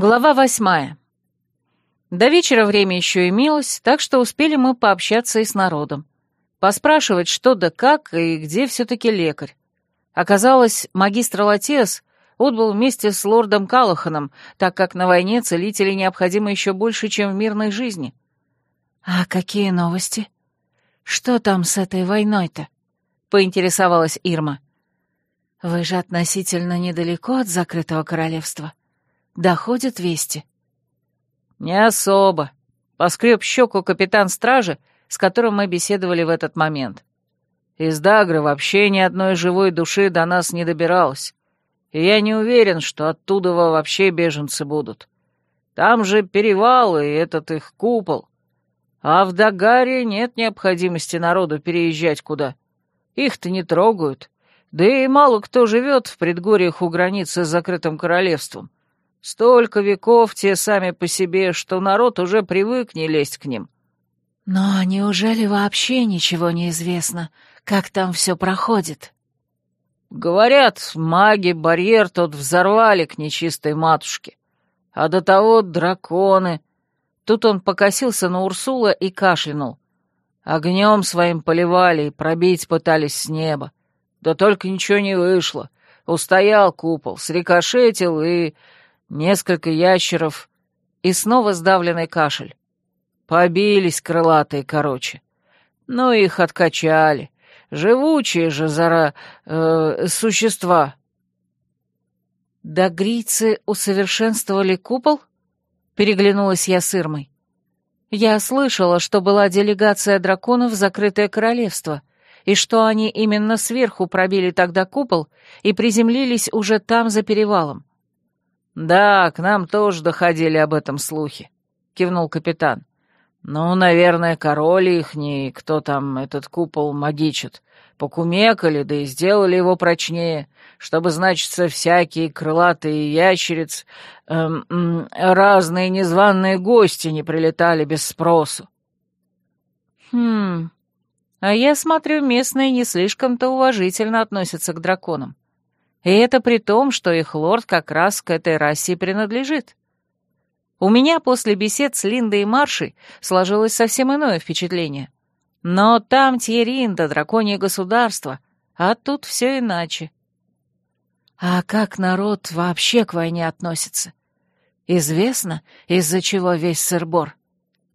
Глава восьмая. До вечера время еще имелось, так что успели мы пообщаться и с народом. Поспрашивать, что да как и где все-таки лекарь. Оказалось, магистр Латес отбыл вместе с лордом Калаханом, так как на войне целителей необходимо еще больше, чем в мирной жизни. «А какие новости? Что там с этой войной-то?» — поинтересовалась Ирма. «Вы же относительно недалеко от закрытого королевства. Доходят вести?» «Не особо», — поскреб щеку капитан стражи, с которым мы беседовали в этот момент. «Из Дагры вообще ни одной живой души до нас не добиралось, и я не уверен, что оттуда вообще беженцы будут. Там же перевал и этот их купол. А в Дагаре нет необходимости народу переезжать куда. Их-то не трогают, да и мало кто живет в предгорьях у границы с закрытым королевством. Столько веков те сами по себе, что народ уже привык не лезть к ним. Но неужели вообще ничего не известно, как там все проходит? Говорят, маги барьер тот взорвали к нечистой матушке. А до того драконы. Тут он покосился на Урсула и кашлянул. Огнем своим поливали и пробить пытались с неба. Да только ничего не вышло. Устоял купол, срикошетил и несколько ящеров, и снова сдавленный кашель. Побились крылатые, короче. Ну, их откачали. Живучие же, зара... Э, существа. «Догрийцы усовершенствовали купол?» — переглянулась я с Ирмой. «Я слышала, что была делегация драконов в закрытое королевство, и что они именно сверху пробили тогда купол и приземлились уже там, за перевалом. «Да, к нам тоже доходили об этом слухи», — кивнул капитан. «Ну, наверное, король ихний, кто там этот купол магичит, покумекали, да и сделали его прочнее, чтобы, значится, всякие крылатые ящериц, эм, эм, разные незваные гости не прилетали без спросу». «Хм, а я смотрю, местные не слишком-то уважительно относятся к драконам. И это при том, что их лорд как раз к этой расе принадлежит. У меня после бесед с Линдой и Маршей сложилось совсем иное впечатление. Но там Тьеринда, драконье государство, а тут все иначе. А как народ вообще к войне относится? Известно, из-за чего весь сырбор?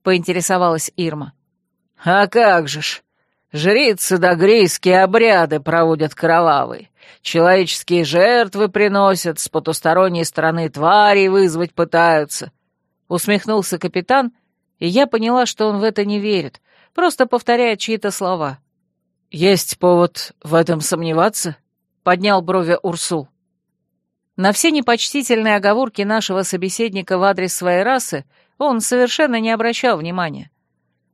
Поинтересовалась Ирма. А как же ж! Жрицы догрейские обряды проводят кровавые. Человеческие жертвы приносят, с потусторонней стороны тварей вызвать пытаются. Усмехнулся капитан, и я поняла, что он в это не верит, просто повторяет чьи-то слова. «Есть повод в этом сомневаться?» — поднял брови Урсул. На все непочтительные оговорки нашего собеседника в адрес своей расы он совершенно не обращал внимания.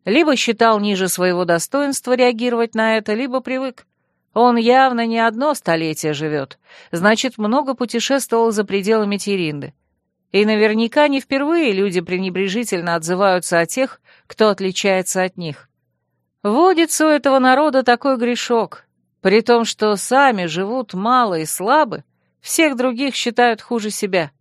Либо считал ниже своего достоинства реагировать на это, либо привык. Он явно не одно столетие живет, значит, много путешествовал за пределами Тиринды. И наверняка не впервые люди пренебрежительно отзываются о тех, кто отличается от них. Водится у этого народа такой грешок, при том, что сами живут мало и слабы, всех других считают хуже себя.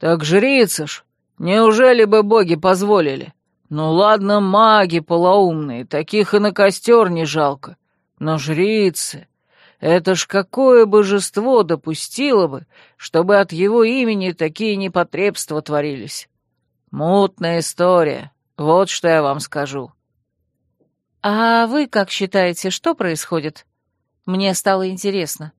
«Так жрица ж, неужели бы боги позволили? Ну ладно, маги полоумные, таких и на костер не жалко. Но жрицы... Это ж какое божество допустило бы, чтобы от его имени такие непотребства творились? Мутная история, вот что я вам скажу. А вы как считаете, что происходит? Мне стало интересно.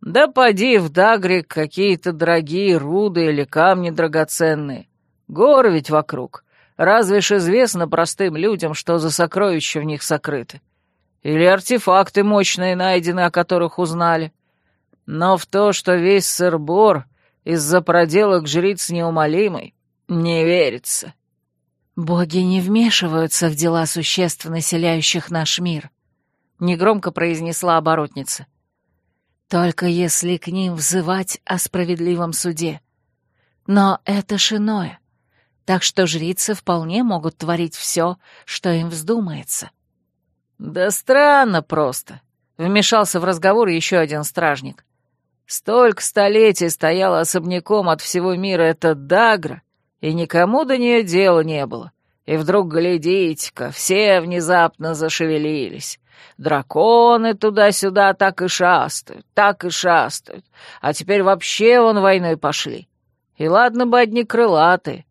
Да поди в Дагрик какие-то дорогие руды или камни драгоценные. Горы ведь вокруг. Разве ж известно простым людям, что за сокровища в них сокрыты? Или артефакты мощные найдены, о которых узнали. Но в то, что весь сыр-бор из-за проделок жриц неумолимый, не верится. «Боги не вмешиваются в дела существ, населяющих наш мир», — негромко произнесла оборотница. «Только если к ним взывать о справедливом суде. Но это ж иное, так что жрицы вполне могут творить все, что им вздумается». «Да странно просто», — вмешался в разговор еще один стражник. Столько столетий стояла особняком от всего мира эта Дагра, и никому до нее дела не было. И вдруг, глядите-ка, все внезапно зашевелились. Драконы туда-сюда так и шастают, так и шастают. А теперь вообще вон войной пошли. И ладно бы одни крылатые.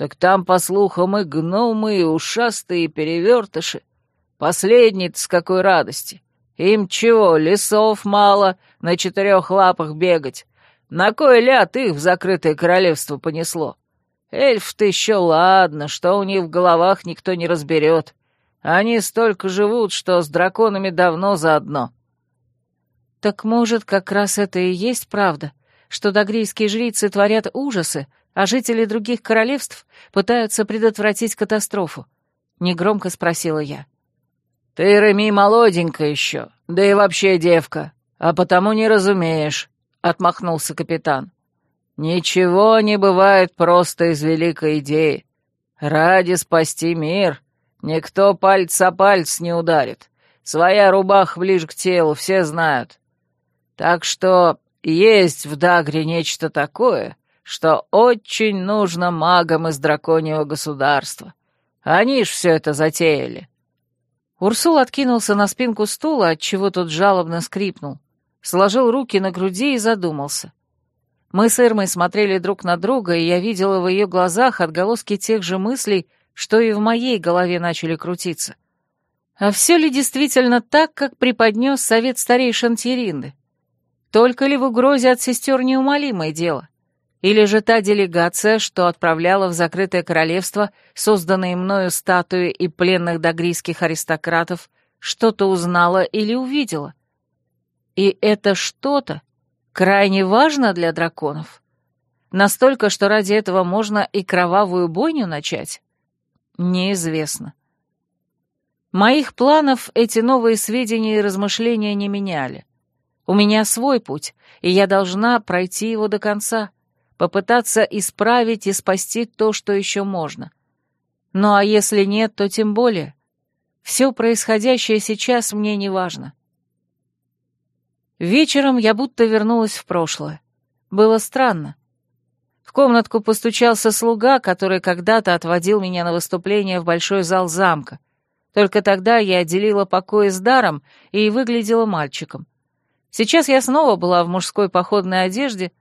Так там, по слухам, и гномы, и ушастые, и перевертыши. Последний-то с какой радости. Им чего, лесов мало, на четырех лапах бегать. На кой ляд их в закрытое королевство понесло? Эльф-то еще ладно, что у них в головах никто не разберет. Они столько живут, что с драконами давно заодно. Так может, как раз это и есть правда, что догрийские жрицы творят ужасы, а жители других королевств пытаются предотвратить катастрофу? Негромко спросила я. Ты, Реми, молоденькая еще, да и вообще девка, а потому не разумеешь, — отмахнулся капитан. Ничего не бывает просто из великой идеи. Ради спасти мир никто пальц о пальц не ударит. Своя рубаха ближе к телу, все знают. Так что есть в Дагре нечто такое, что очень нужно магам из драконьего государства. Они ж все это затеяли. Урсул откинулся на спинку стула, отчего тот жалобно скрипнул, сложил руки на груди и задумался. Мы с Ирмой смотрели друг на друга, и я видела в ее глазах отголоски тех же мыслей, что и в моей голове начали крутиться. А все ли действительно так, как преподнес совет старейшин Тиринды? Только ли в угрозе от сестер неумолимое дело? Или же та делегация, что отправляла в закрытое королевство созданные мною статуи и пленных догрийских аристократов, что-то узнала или увидела? И это что-то крайне важно для драконов. Настолько, что ради этого можно и кровавую бойню начать? Неизвестно. Моих планов эти новые сведения и размышления не меняли. У меня свой путь, и я должна пройти его до конца — попытаться исправить и спасти то, что еще можно. Ну а если нет, то тем более. Все происходящее сейчас мне не важно. Вечером я будто вернулась в прошлое. Было странно. В комнатку постучался слуга, который когда-то отводил меня на выступление в большой зал замка. Только тогда я отделила покои с даром и выглядела мальчиком. Сейчас я снова была в мужской походной одежде,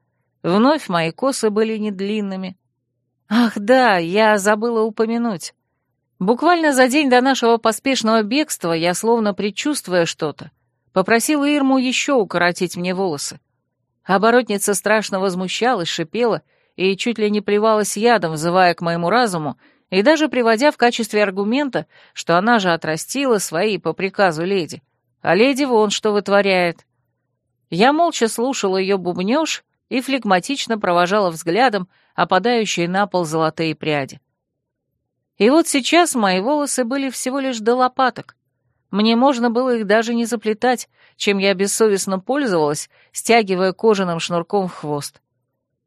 Вновь мои косы были не длинными. Ах да, я забыла упомянуть. Буквально за день до нашего поспешного бегства я, словно предчувствуя что-то, попросила Ирму еще укоротить мне волосы. Оборотница страшно возмущалась, шипела и чуть ли не плевалась ядом, взывая к моему разуму, и даже приводя в качестве аргумента, что она же отрастила свои по приказу леди. А леди вон что вытворяет. Я молча слушала ее бубнёж и флегматично провожала взглядом опадающие на пол золотые пряди. И вот сейчас мои волосы были всего лишь до лопаток. Мне можно было их даже не заплетать, чем я бессовестно пользовалась, стягивая кожаным шнурком в хвост.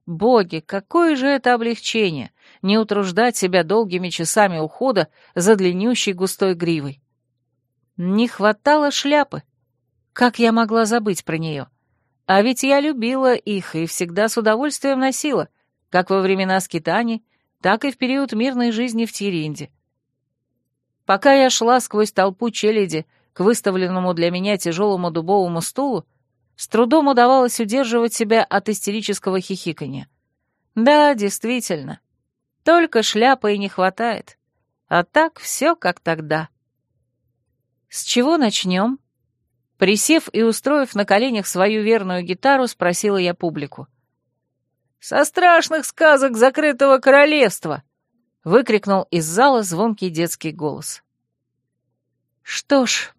Боги, какое же это облегчение — не утруждать себя долгими часами ухода за длиннющей густой гривой. Не хватало шляпы. Как я могла забыть про нее? А ведь я любила их и всегда с удовольствием носила, как во времена скитаний, так и в период мирной жизни в Тиринде. Пока я шла сквозь толпу челяди к выставленному для меня тяжелому дубовому стулу, с трудом удавалось удерживать себя от истерического хихикания. Да, действительно, только шляпы и не хватает. А так все как тогда. С чего начнем? Присев и устроив на коленях свою верную гитару, спросила я публику. «Со страшных сказок закрытого королевства!» — выкрикнул из зала звонкий детский голос. Что ж,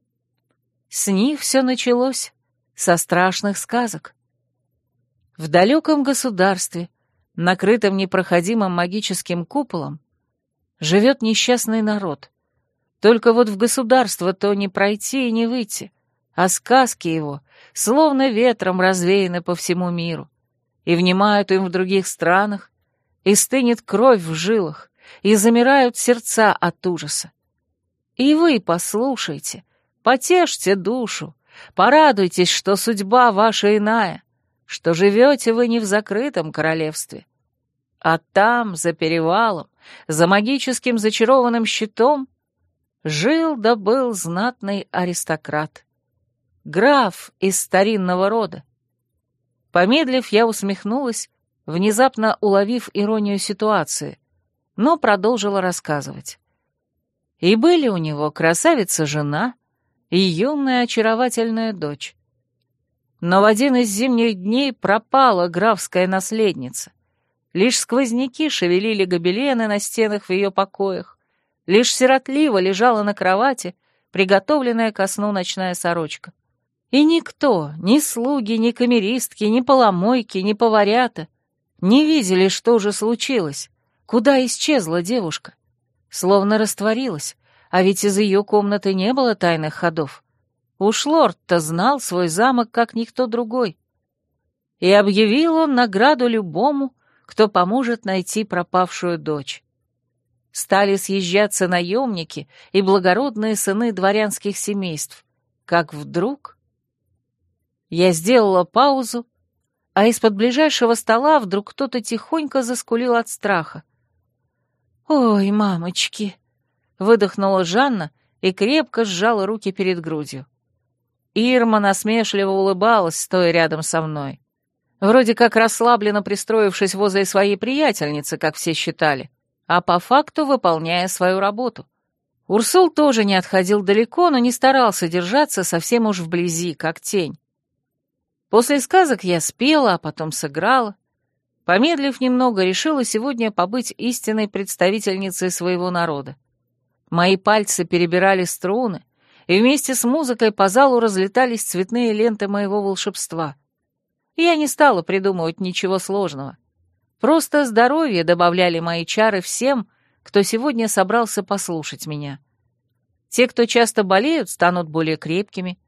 с них все началось, со страшных сказок. В далеком государстве, накрытом непроходимым магическим куполом, живет несчастный народ. Только вот в государство то не пройти и не выйти — а сказки его словно ветром развеяны по всему миру, и внимают им в других странах, и стынет кровь в жилах, и замирают сердца от ужаса. И вы послушайте, потешьте душу, порадуйтесь, что судьба ваша иная, что живете вы не в закрытом королевстве, а там, за перевалом, за магическим зачарованным щитом, жил да был знатный аристократ. Граф из старинного рода. Помедлив, я усмехнулась, внезапно уловив иронию ситуации, но продолжила рассказывать. И были у него красавица-жена и юная очаровательная дочь. Но в один из зимних дней пропала графская наследница. Лишь сквозняки шевелили гобелены на стенах в ее покоях, лишь сиротливо лежала на кровати приготовленная ко сну ночная сорочка. И никто, ни слуги, ни камеристки, ни поломойки, ни поварята, не видели, что же случилось, куда исчезла девушка. Словно растворилась, а ведь из ее комнаты не было тайных ходов. Уж лорд-то знал свой замок, как никто другой. И объявил он награду любому, кто поможет найти пропавшую дочь. Стали съезжаться наемники и благородные сыны дворянских семейств, как вдруг... Я сделала паузу, а из-под ближайшего стола вдруг кто-то тихонько заскулил от страха. «Ой, мамочки!» — выдохнула Жанна и крепко сжала руки перед грудью. Ирма насмешливо улыбалась, стоя рядом со мной. Вроде как расслабленно пристроившись возле своей приятельницы, как все считали, а по факту выполняя свою работу. Урсул тоже не отходил далеко, но не старался держаться совсем уж вблизи, как тень. После сказок я спела, а потом сыграла. Помедлив немного, решила сегодня побыть истинной представительницей своего народа. Мои пальцы перебирали струны, и вместе с музыкой по залу разлетались цветные ленты моего волшебства. Я не стала придумывать ничего сложного. Просто здоровье добавляли мои чары всем, кто сегодня собрался послушать меня. Те, кто часто болеют, станут более крепкими.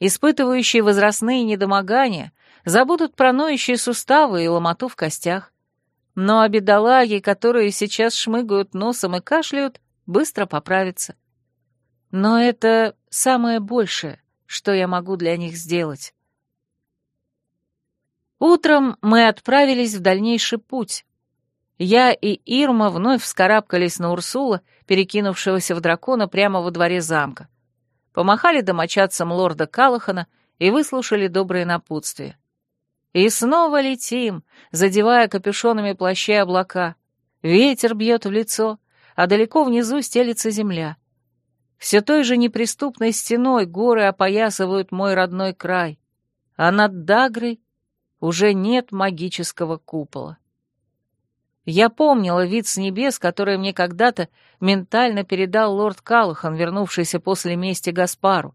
Испытывающие возрастные недомогания забудут про ноющие суставы и ломоту в костях. Но а бедолаги, которые сейчас шмыгают носом и кашляют, быстро поправятся. Но это самое большее, что я могу для них сделать. Утром мы отправились в дальнейший путь. Я и Ирма вновь вскарабкались на Урсула, перекинувшегося в дракона прямо во дворе замка. Помахали домочадцам лорда Калахана и выслушали добрые напутствия. И снова летим, задевая капюшонами плащей облака. Ветер бьет в лицо, а далеко внизу стелится земля. Все той же неприступной стеной горы опоясывают мой родной край, а над Дагрой уже нет магического купола. Я помнила вид с небес, который мне когда-то ментально передал лорд Калахан, вернувшийся после мести Гаспару.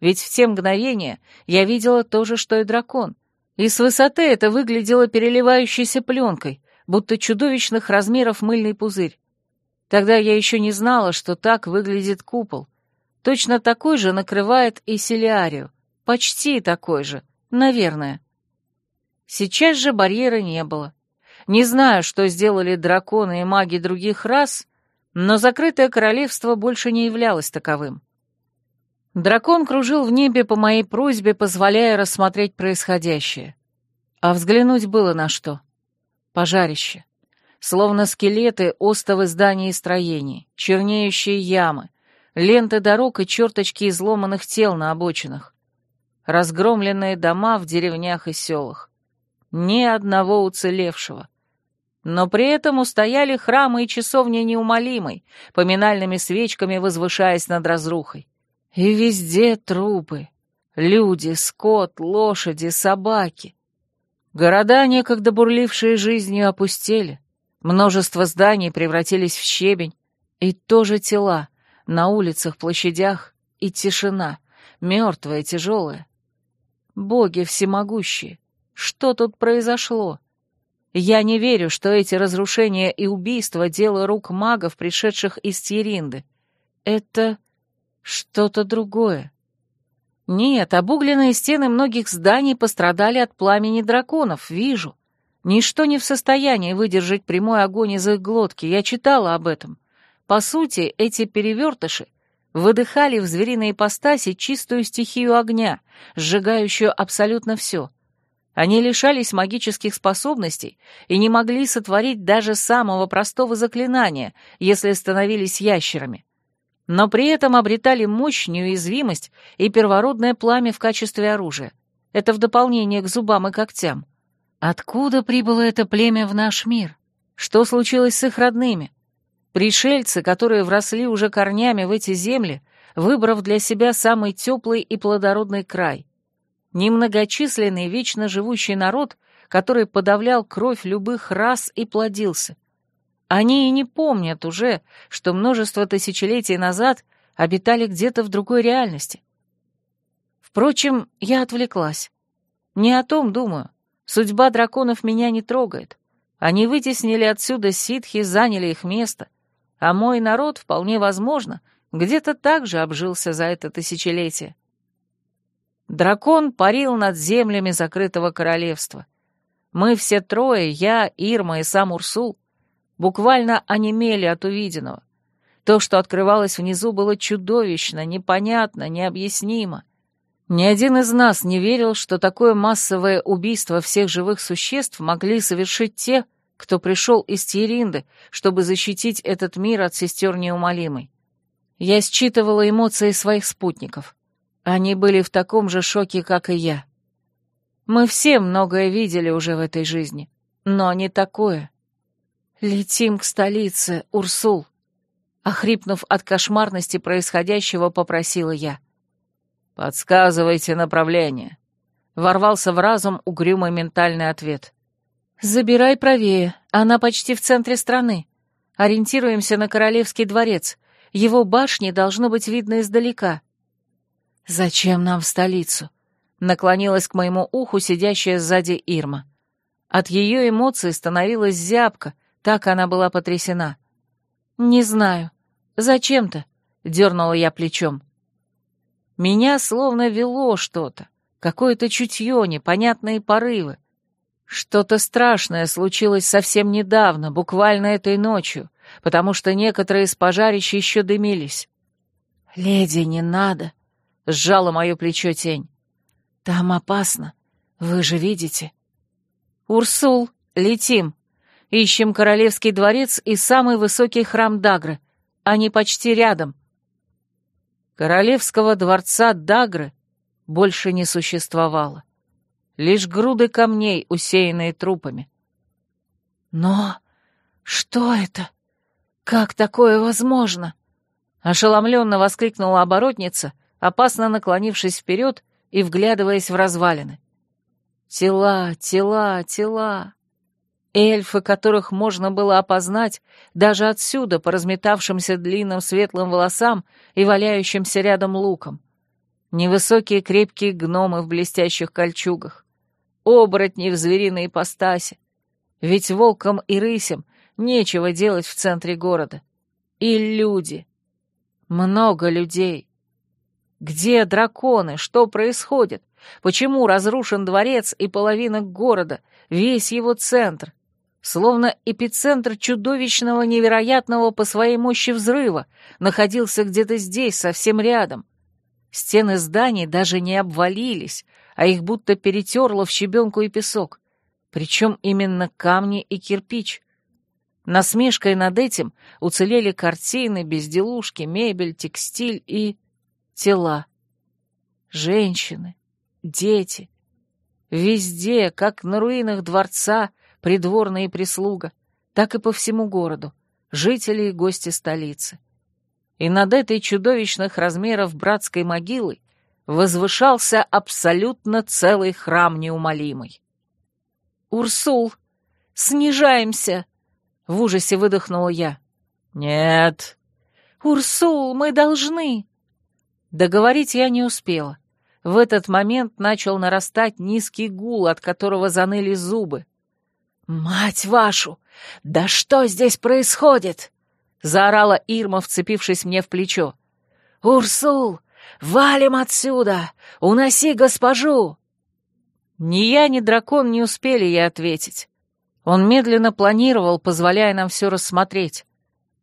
Ведь в те мгновения я видела то же, что и дракон. И с высоты это выглядело переливающейся пленкой, будто чудовищных размеров мыльный пузырь. Тогда я еще не знала, что так выглядит купол. Точно такой же накрывает и Селиарию. Почти такой же, наверное. Сейчас же барьера не было. Не знаю, что сделали драконы и маги других рас, но закрытое королевство больше не являлось таковым. Дракон кружил в небе по моей просьбе, позволяя рассмотреть происходящее. А взглянуть было на что. Пожарище словно скелеты остовы зданий и строений, чернеющие ямы, ленты дорог и черточки изломанных тел на обочинах, разгромленные дома в деревнях и селах. Ни одного уцелевшего. Но при этом устояли храмы и часовни неумолимой, поминальными свечками возвышаясь над разрухой. И везде трупы. Люди, скот, лошади, собаки. Города, некогда бурлившие жизнью, опустели. Множество зданий превратились в щебень, и тоже тела на улицах, площадях, и тишина, мертвая, тяжелая. Боги всемогущие, что тут произошло? Я не верю, что эти разрушения и убийства — дело рук магов, пришедших из Тьеринды. Это что-то другое. Нет, обугленные стены многих зданий пострадали от пламени драконов, вижу. Ничто не в состоянии выдержать прямой огонь из их глотки, я читала об этом. По сути, эти перевертыши выдыхали в звериной ипостаси чистую стихию огня, сжигающую абсолютно все. Они лишались магических способностей и не могли сотворить даже самого простого заклинания, если становились ящерами. Но при этом обретали мощь, неуязвимость и первородное пламя в качестве оружия. Это в дополнение к зубам и когтям. Откуда прибыло это племя в наш мир? Что случилось с их родными? Пришельцы, которые вросли уже корнями в эти земли, выбрав для себя самый теплый и плодородный край немногочисленный вечно живущий народ, который подавлял кровь любых рас и плодился. Они и не помнят уже, что множество тысячелетий назад обитали где-то в другой реальности. Впрочем, я отвлеклась. Не о том думаю. Судьба драконов меня не трогает. Они вытеснили отсюда ситхи, заняли их место. А мой народ, вполне возможно, где-то так же обжился за это тысячелетие. Дракон парил над землями закрытого королевства. Мы все трое, я, Ирма и сам Урсул, буквально онемели от увиденного. То, что открывалось внизу, было чудовищно, непонятно, необъяснимо. Ни один из нас не верил, что такое массовое убийство всех живых существ могли совершить те, кто пришел из Тиринды, чтобы защитить этот мир от сестер неумолимой. Я считывала эмоции своих спутников. Они были в таком же шоке, как и я. Мы все многое видели уже в этой жизни, но не такое. Летим к столице, Урсул. Охрипнув от кошмарности происходящего, попросила я. «Подсказывайте направление», — ворвался в разум угрюмый ментальный ответ. «Забирай правее, она почти в центре страны. Ориентируемся на Королевский дворец. Его башни должно быть видно издалека. «Зачем нам в столицу?» — наклонилась к моему уху сидящая сзади Ирма. От ее эмоций становилась зябко, так она была потрясена. «Не знаю. Зачем-то?» — дернула я плечом. Меня словно вело что-то, какое-то чутье, непонятные порывы. Что-то страшное случилось совсем недавно, буквально этой ночью, потому что некоторые из пожарищ еще дымились. «Леди, не надо!» Сжала мое плечо тень. «Там опасно. Вы же видите». «Урсул, летим. Ищем Королевский дворец и самый высокий храм Дагры. Они почти рядом». Королевского дворца Дагры больше не существовало. Лишь груды камней, усеянные трупами. «Но что это? Как такое возможно?» Ошеломленно воскликнула оборотница — опасно наклонившись вперед и вглядываясь в развалины. Тела, тела, тела. Эльфы, которых можно было опознать даже отсюда по разметавшимся длинным светлым волосам и валяющимся рядом лукам. Невысокие крепкие гномы в блестящих кольчугах. Оборотни в звериной ипостаси. Ведь волкам и рысям нечего делать в центре города. И люди. Много людей. Где драконы? Что происходит? Почему разрушен дворец и половина города, весь его центр? Словно эпицентр чудовищного, невероятного по своей мощи взрыва находился где-то здесь, совсем рядом. Стены зданий даже не обвалились, а их будто перетерло в щебенку и песок. Причем именно камни и кирпич. Насмешкой над этим уцелели картины, безделушки, мебель, текстиль и тела. Женщины, дети. Везде, как на руинах дворца, придворная прислуга, так и по всему городу, жители и гости столицы. И над этой чудовищных размеров братской могилой возвышался абсолютно целый храм неумолимый. «Урсул, снижаемся!» — в ужасе выдохнула я. «Нет». «Урсул, мы должны!» Договорить я не успела. В этот момент начал нарастать низкий гул, от которого заныли зубы. «Мать вашу! Да что здесь происходит?» — заорала Ирма, вцепившись мне в плечо. «Урсул, валим отсюда! Уноси госпожу!» Ни я, ни дракон не успели ей ответить. Он медленно планировал, позволяя нам все рассмотреть.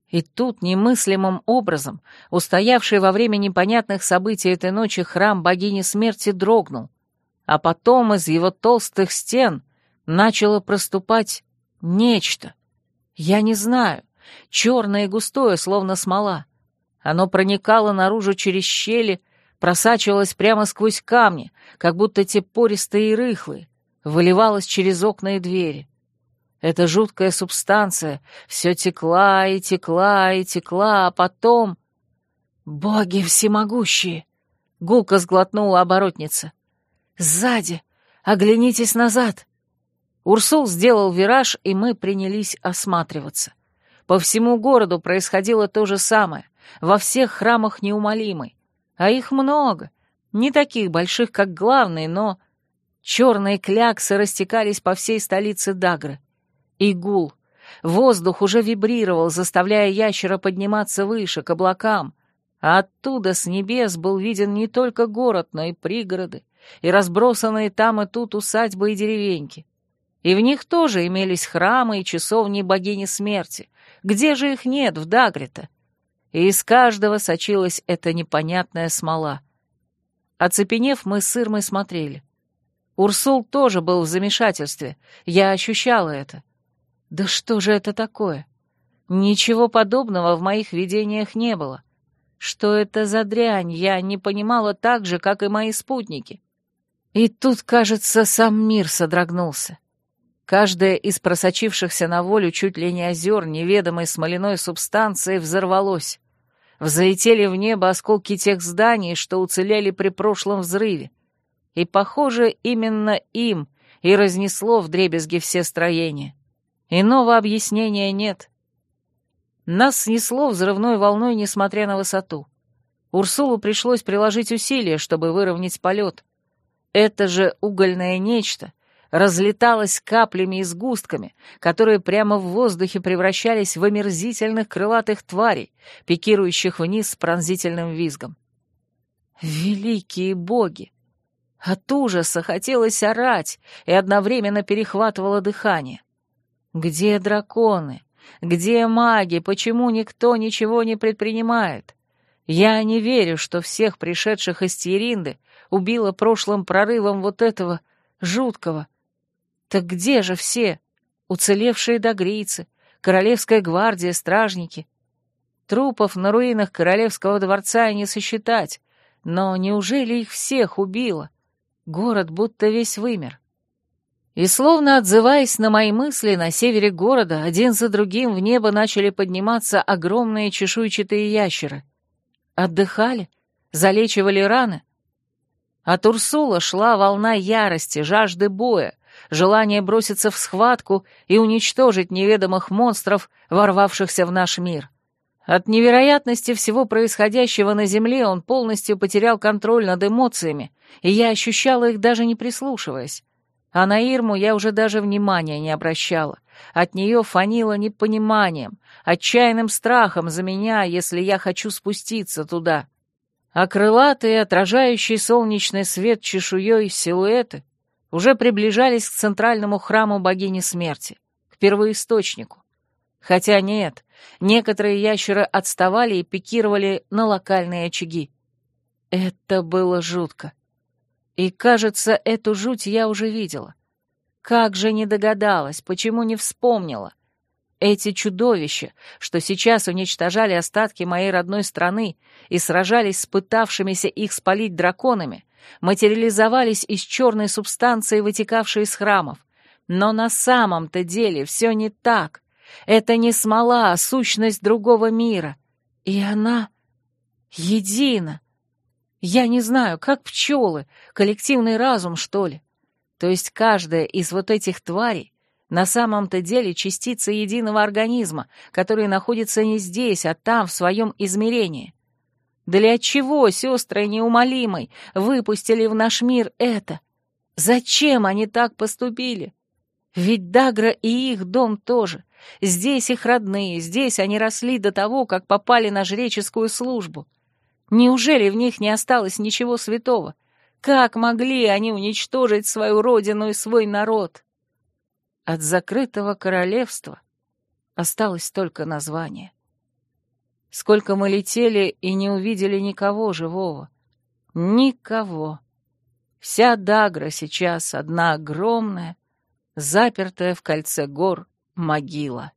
И тут немыслимым образом устоявший во время непонятных событий этой ночи храм богини смерти дрогнул. а потом из его толстых стен начало проступать нечто. Я не знаю, черное и густое, словно смола. Оно проникало наружу через щели, просачивалось прямо сквозь камни, как будто те пористые и рыхлые, выливалось через окна и двери. Эта жуткая субстанция все текла и текла и текла, а потом... «Боги всемогущие!» — гулко сглотнула оборотница. «Сзади! Оглянитесь назад!» Урсул сделал вираж, и мы принялись осматриваться. По всему городу происходило то же самое, во всех храмах неумолимой. А их много, не таких больших, как главные, но... Черные кляксы растекались по всей столице Дагры. И гул. Воздух уже вибрировал, заставляя ящера подниматься выше, к облакам. А оттуда, с небес, был виден не только город, но и пригороды, и разбросанные там и тут усадьбы и деревеньки. И в них тоже имелись храмы и часовни богини смерти. Где же их нет в Дагре-то? И из каждого сочилась эта непонятная смола. Оцепенев, мы с Ирмой смотрели. Урсул тоже был в замешательстве. Я ощущала это. Да что же это такое? Ничего подобного в моих видениях не было. Что это за дрянь, я не понимала так же, как и мои спутники. И тут, кажется, сам мир содрогнулся. Каждое из просочившихся на волю чуть ли не озер неведомой смоляной субстанции взорвалось. Взлетели в небо осколки тех зданий, что уцелели при прошлом взрыве. И, похоже, именно им и разнесло в дребезги все строения. Иного объяснения нет. Нас снесло взрывной волной, несмотря на высоту. Урсулу пришлось приложить усилия, чтобы выровнять полет. Это же угольное нечто разлеталось каплями и сгустками, которые прямо в воздухе превращались в омерзительных крылатых тварей, пикирующих вниз с пронзительным визгом. Великие боги! От ужаса хотелось орать и одновременно перехватывало дыхание. Где драконы? Где маги? Почему никто ничего не предпринимает? Я не верю, что всех пришедших из Тьеринды убило прошлым прорывом вот этого жуткого, так где же все? Уцелевшие догрийцы, королевская гвардия, стражники. Трупов на руинах королевского дворца не сосчитать, но неужели их всех убило? Город будто весь вымер. И словно отзываясь на мои мысли, на севере города один за другим в небо начали подниматься огромные чешуйчатые ящеры. Отдыхали, залечивали раны. От Урсула шла волна ярости, жажды боя, желание броситься в схватку и уничтожить неведомых монстров, ворвавшихся в наш мир. От невероятности всего происходящего на Земле он полностью потерял контроль над эмоциями, и я ощущала их даже не прислушиваясь. А на Ирму я уже даже внимания не обращала. От нее фанило непониманием, отчаянным страхом за меня, если я хочу спуститься туда. А крылатые, отражающие солнечный свет чешуей силуэты уже приближались к центральному храму богини смерти, к первоисточнику. Хотя нет, некоторые ящеры отставали и пикировали на локальные очаги. Это было жутко. И, кажется, эту жуть я уже видела. Как же не догадалась, почему не вспомнила? Эти чудовища, что сейчас уничтожали остатки моей родной страны и сражались с пытавшимися их спалить драконами, материализовались из черной субстанции, вытекавшей из храмов. Но на самом-то деле все не так. Это не смола, а сущность другого мира. И она едина. Я не знаю, как пчелы, коллективный разум, что ли. То есть каждая из вот этих тварей на самом-то деле частица единого организма, который находится не здесь, а там, в своем измерении. Для чего сестры неумолимой выпустили в наш мир это? Зачем они так поступили? Ведь Дагра и их дом тоже. Здесь их родные, здесь они росли до того, как попали на жреческую службу. Неужели в них не осталось ничего святого? Как могли они уничтожить свою родину и свой народ? От закрытого королевства осталось только название. Сколько мы летели и не увидели никого живого. Никого. Вся Дагра сейчас одна огромная, запертая в кольце гор могила.